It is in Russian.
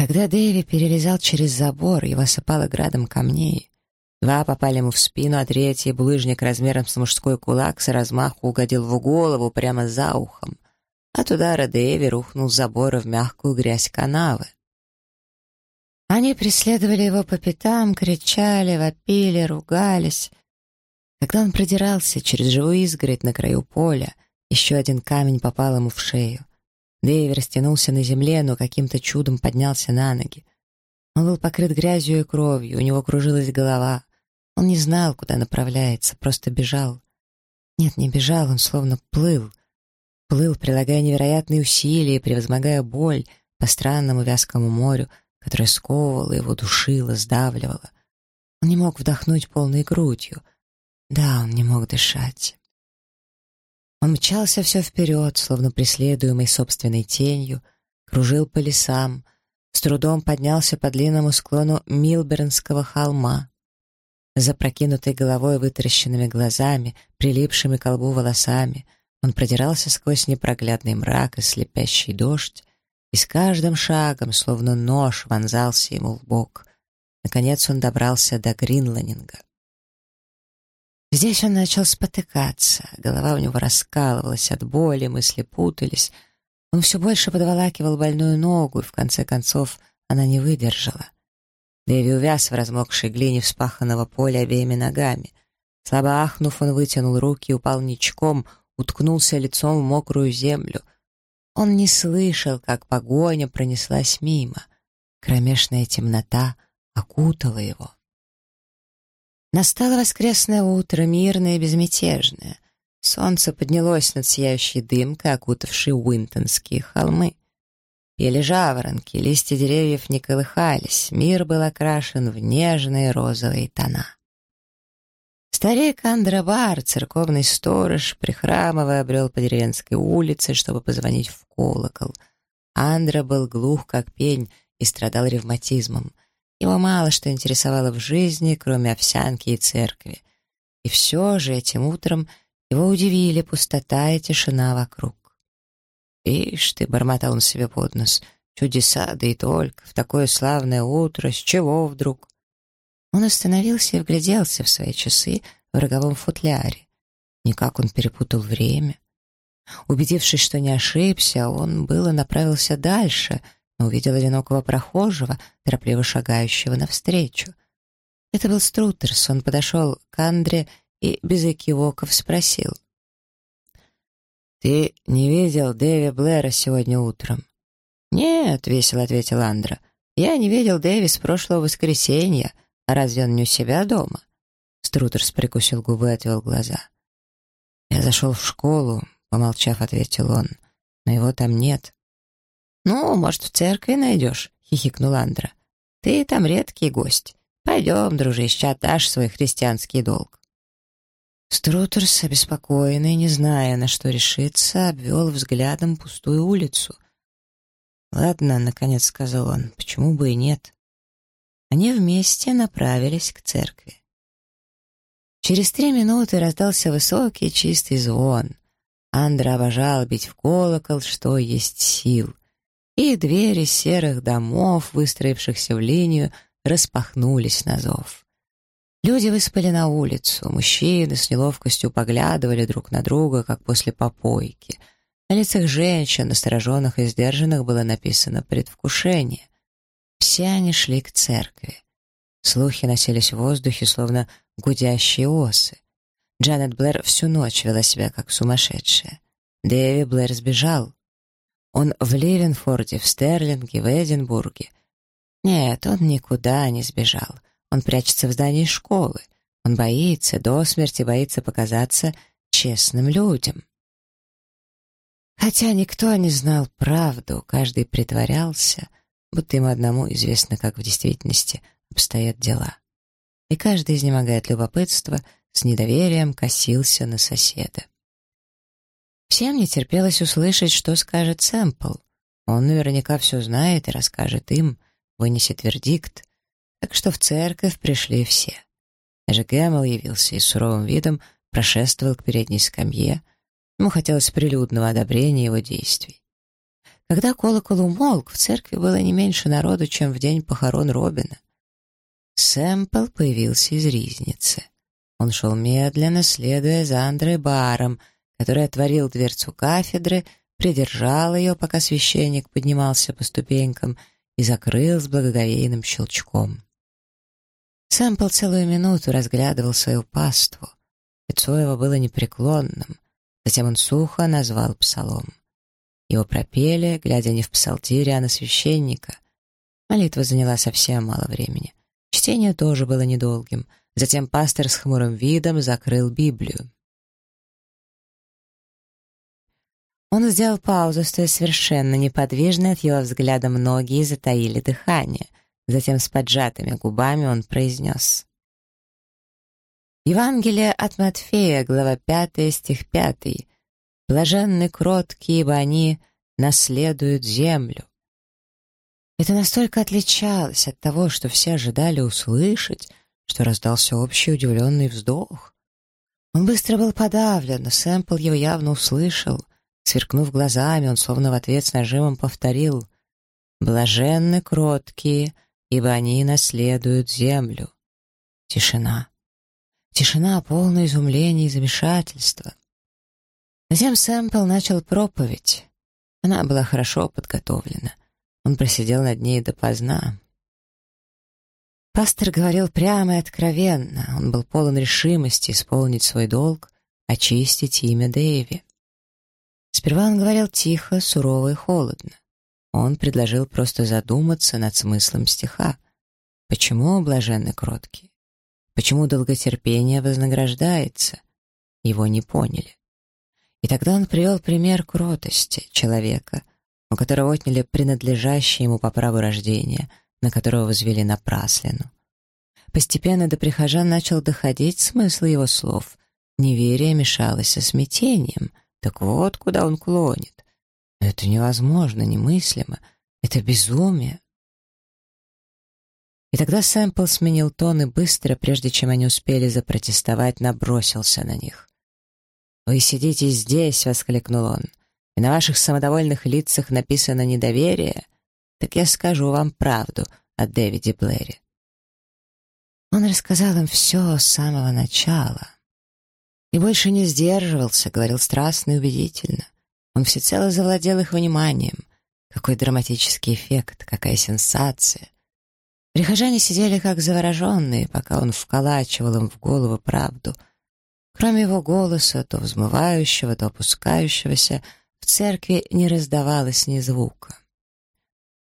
Когда Дэви перелезал через забор, его осыпало градом камней. Два попали ему в спину, а третий, булыжник размером с мужской кулак, с размаху угодил в голову прямо за ухом. От удара Дэви рухнул с забора в мягкую грязь канавы. Они преследовали его по пятам, кричали, вопили, ругались. Когда он продирался через живую изгородь на краю поля, еще один камень попал ему в шею. Дэйв растянулся на земле, но каким-то чудом поднялся на ноги. Он был покрыт грязью и кровью, у него кружилась голова. Он не знал, куда направляется, просто бежал. Нет, не бежал, он словно плыл. Плыл, прилагая невероятные усилия, превозмогая боль по странному вязкому морю, которое сковывало его, душило, сдавливало. Он не мог вдохнуть полной грудью. Да, он не мог дышать. Он мчался все вперед, словно преследуемый собственной тенью, кружил по лесам, с трудом поднялся по длинному склону Милбернского холма. Запрокинутой головой, вытаращенными глазами, прилипшими к колбу волосами, он продирался сквозь непроглядный мрак и слепящий дождь, и с каждым шагом, словно нож, вонзался ему в бок. Наконец он добрался до Гринланинга. Здесь он начал спотыкаться, голова у него раскалывалась от боли, мысли путались. Он все больше подволакивал больную ногу, и в конце концов она не выдержала. Дэви увяз в размокшей глине вспаханного поля обеими ногами. Слабо ахнув, он вытянул руки, упал ничком, уткнулся лицом в мокрую землю. Он не слышал, как погоня пронеслась мимо. Кромешная темнота окутала его. Настало воскресное утро, мирное и безмятежное. Солнце поднялось над сияющей дымкой, окутавшей Уинтонские холмы. Пели жаворонки, листья деревьев не колыхались, мир был окрашен в нежные розовые тона. Старик Андрабар, церковный сторож, прихрамывая, обрел по деревенской улице, чтобы позвонить в колокол. Андра был глух, как пень, и страдал ревматизмом — его мало что интересовало в жизни, кроме овсянки и церкви. И все же этим утром его удивили пустота и тишина вокруг. «Ишь ты!» — бормотал он себе под нос. «Чудеса, да и только! В такое славное утро! С чего вдруг?» Он остановился и вгляделся в свои часы в роговом футляре. Никак он перепутал время. Убедившись, что не ошибся, он было направился дальше — увидел одинокого прохожего, торопливо шагающего навстречу. Это был Струтерс, он подошел к Андре и без экивоков спросил. «Ты не видел Дэви Блэра сегодня утром?» «Нет», — весело ответил Андра. «Я не видел Дэви с прошлого воскресенья. А разве он не у себя дома?» Струтерс прикусил губы и отвел глаза. «Я зашел в школу», — помолчав, ответил он. «Но его там нет». «Ну, может, в церкви найдешь?» — хихикнул Андра. «Ты там редкий гость. Пойдем, дружище, отдашь свой христианский долг». Струтерс, обеспокоенный, не зная, на что решиться, обвел взглядом пустую улицу. «Ладно», — наконец сказал он, — «почему бы и нет?» Они вместе направились к церкви. Через три минуты раздался высокий чистый звон. Андра обожал бить в колокол, что есть сил и двери серых домов, выстроившихся в линию, распахнулись на зов. Люди выспали на улицу, мужчины с неловкостью поглядывали друг на друга, как после попойки. На лицах женщин, настороженных и сдержанных, было написано «предвкушение». Все они шли к церкви. Слухи носились в воздухе, словно гудящие осы. Джанет Блэр всю ночь вела себя как сумасшедшая. Дэви Блэр сбежал. Он в Ливенфорде, в Стерлинге, в Эдинбурге. Нет, он никуда не сбежал. Он прячется в здании школы. Он боится, до смерти боится показаться честным людям. Хотя никто не знал правду, каждый притворялся, будто ему одному известно, как в действительности обстоят дела. И каждый, изнемогает любопытства, с недоверием косился на соседа. Всем не терпелось услышать, что скажет Сэмпл. Он наверняка все знает и расскажет им, вынесет вердикт. Так что в церковь пришли все. Даже Гэммел явился и суровым видом прошествовал к передней скамье. Ему хотелось прилюдного одобрения его действий. Когда колокол умолк, в церкви было не меньше народу, чем в день похорон Робина. Сэмпл появился из ризницы. Он шел медленно, следуя за Андре Баром, который отворил дверцу кафедры, придержал ее, пока священник поднимался по ступенькам, и закрыл с благоговейным щелчком. Сэмпл целую минуту разглядывал свою паству. Лицо его было непреклонным. Затем он сухо назвал псалом. Его пропели, глядя не в псалтире, а на священника. Молитва заняла совсем мало времени. Чтение тоже было недолгим. Затем пастор с хмурым видом закрыл Библию. Он сделал паузу, стоя совершенно неподвижно, от его взгляда многие затаили дыхание. Затем с поджатыми губами он произнес. Евангелие от Матфея, глава 5, стих 5. «Блаженны кроткие, ибо они наследуют землю». Это настолько отличалось от того, что все ожидали услышать, что раздался общий удивленный вздох. Он быстро был подавлен, но Сэмпл его явно услышал. Сверкнув глазами, он словно в ответ с нажимом повторил «Блаженны кроткие, ибо они наследуют землю». Тишина. Тишина, полное изумление и замешательство. Затем Сэмпл начал проповедь. Она была хорошо подготовлена. Он просидел над ней допоздна. Пастор говорил прямо и откровенно. Он был полон решимости исполнить свой долг, очистить имя Дэйви. Сперва он говорил тихо, сурово и холодно. Он предложил просто задуматься над смыслом стиха. Почему блаженны кроткие? Почему долготерпение вознаграждается? Его не поняли. И тогда он привел пример кротости человека, у которого отняли принадлежащее ему по праву рождения, на которого возвели напраслину. Постепенно до прихожан начал доходить смысл его слов. Неверие мешалось со смятением — так вот, куда он клонит. Но это невозможно, немыслимо. Это безумие. И тогда Сэмпл сменил тон и быстро, прежде чем они успели запротестовать, набросился на них. «Вы сидите здесь!» — воскликнул он. «И на ваших самодовольных лицах написано недоверие. Так я скажу вам правду о Дэвиде Блэре». Он рассказал им все с самого начала. И больше не сдерживался, говорил страстно и убедительно. Он всецело завладел их вниманием. Какой драматический эффект, какая сенсация. Прихожане сидели как завороженные, пока он вколачивал им в голову правду. Кроме его голоса, то взмывающего, то опускающегося, в церкви не раздавалось ни звука.